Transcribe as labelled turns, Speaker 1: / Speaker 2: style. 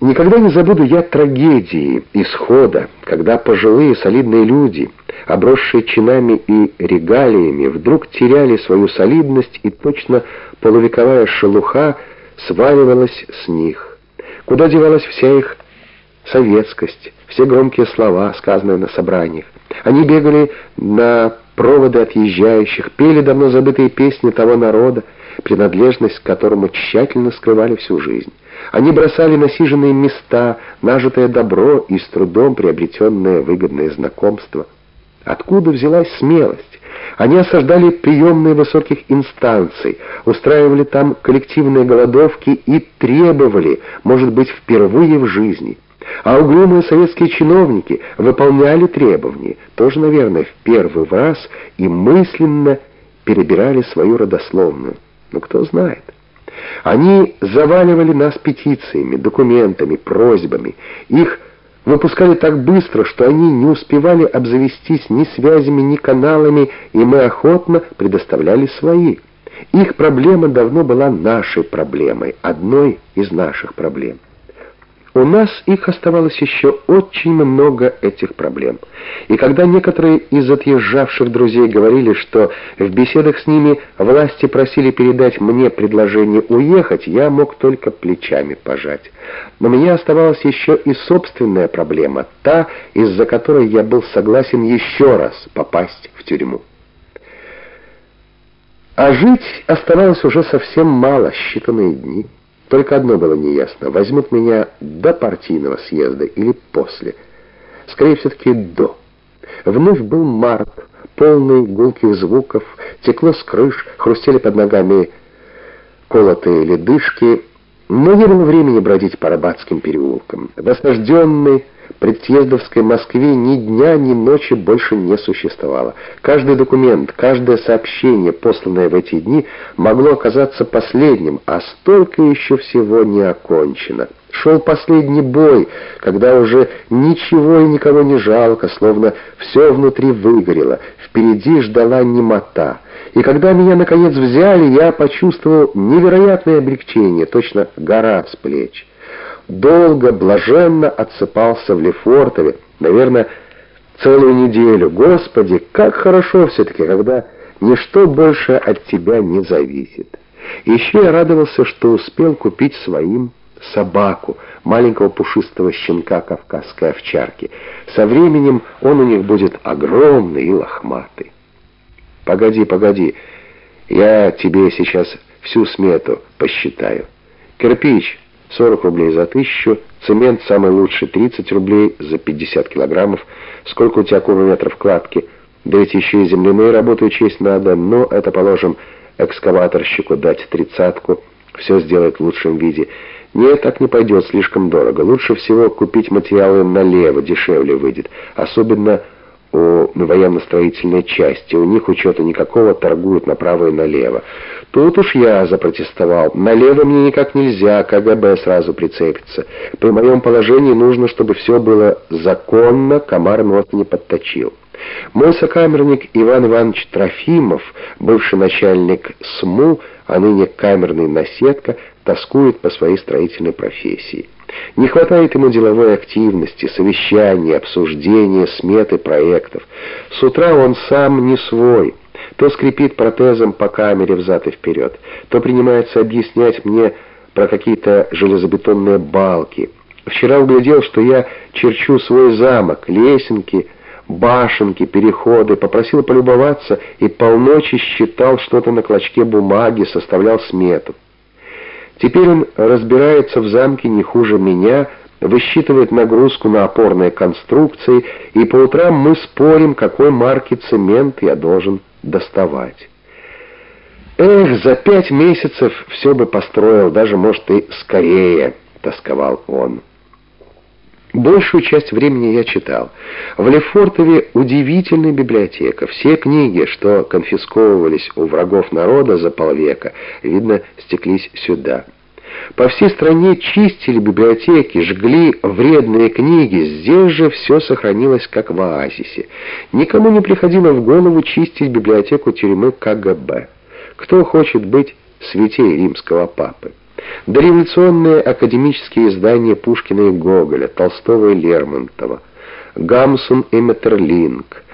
Speaker 1: Никогда не забуду я трагедии, исхода, когда пожилые солидные люди, обросшие чинами и регалиями, вдруг теряли свою солидность и точно полувековая шелуха сваливалась с них. Куда девалась вся их советскость, все громкие слова, сказанные на собраниях. Они бегали на проводы отъезжающих, пели давно забытые песни того народа, принадлежность к которому тщательно скрывали всю жизнь. Они бросали насиженные места, нажитое добро и с трудом приобретенное выгодное знакомство. Откуда взялась смелость? Они осаждали приемные высоких инстанций, устраивали там коллективные голодовки и требовали, может быть, впервые в жизни. А угрюмые советские чиновники выполняли требования, тоже, наверное, в первый раз и мысленно перебирали свою родословную. Но кто знает. Они заваливали нас петициями, документами, просьбами. Их выпускали так быстро, что они не успевали обзавестись ни связями, ни каналами, и мы охотно предоставляли свои. Их проблема давно была нашей проблемой, одной из наших проблем. У нас их оставалось еще очень много этих проблем. И когда некоторые из отъезжавших друзей говорили, что в беседах с ними власти просили передать мне предложение уехать, я мог только плечами пожать. Но меня оставалась еще и собственная проблема, та, из-за которой я был согласен еще раз попасть в тюрьму. А жить оставалось уже совсем мало, считанные дни. Только одно было неясно: возьмут меня до партийного съезда или после. Скорее все-таки до. Вновь был март, полный гулких звуков, текло с крыш, хрустели под ногами колотые ледышки, но не было времени бродить по Рабатским переулкам. В осажденной предсъездовской Москве ни дня, ни ночи больше не существовало. Каждый документ, каждое сообщение, посланное в эти дни, могло оказаться последним, а столько еще всего не окончено. Шел последний бой, когда уже ничего и никого не жалко, словно все внутри выгорело, впереди ждала немота. И когда меня наконец взяли, я почувствовал невероятное облегчение, точно гора с плеч. Долго, блаженно отсыпался в Лефортове, наверное, целую неделю. Господи, как хорошо все-таки, когда ничто больше от тебя не зависит. Еще я радовался, что успел купить своим собаку, маленького пушистого щенка кавказской овчарки. Со временем он у них будет огромный и лохматый. Погоди, погоди, я тебе сейчас всю смету посчитаю. Кирпич 40 рублей за тысячу, цемент самый лучший 30 рублей за 50 килограммов. Сколько у тебя кубометров кладки? Да ведь еще и земляные работы учесть надо, но это, положим, экскаваторщику дать тридцатку, все сделать в лучшем виде. Нет, так не пойдет, слишком дорого. Лучше всего купить материалы налево, дешевле выйдет. Особенно у военно-строительной части. У них учета никакого, торгуют направо и налево. Тут уж я запротестовал. Налево мне никак нельзя, КГБ сразу прицепится. При моем положении нужно, чтобы все было законно, комар нос не подточил. Мой сокамерник Иван Иванович Трофимов, бывший начальник СМУ, а ныне камерный наседка, тоскует по своей строительной профессии. Не хватает ему деловой активности, совещаний, обсуждения, сметы проектов. С утра он сам не свой. То скрипит протезом по камере взад и вперед, то принимается объяснять мне про какие-то железобетонные балки. Вчера углядел, что я черчу свой замок, лесенки, башенки, переходы, попросил полюбоваться и полночи считал что-то на клочке бумаги, составлял смету. Теперь он разбирается в замке не хуже меня, высчитывает нагрузку на опорные конструкции, и по утрам мы спорим, какой марки цемент я должен доставать. Эх, за пять месяцев все бы построил, даже, может, и скорее, тосковал он. Большую часть времени я читал. В Лефортове удивительная библиотека. Все книги, что конфисковывались у врагов народа за полвека, видно, стеклись сюда. По всей стране чистили библиотеки, жгли вредные книги. Здесь же все сохранилось как в оазисе. Никому не приходило в голову чистить библиотеку тюрьмы КГБ. Кто хочет быть святей римского папы? Дореволюционные академические издания Пушкина и Гоголя, Толстого и Лермонтова, Гамсун и Метерлинк,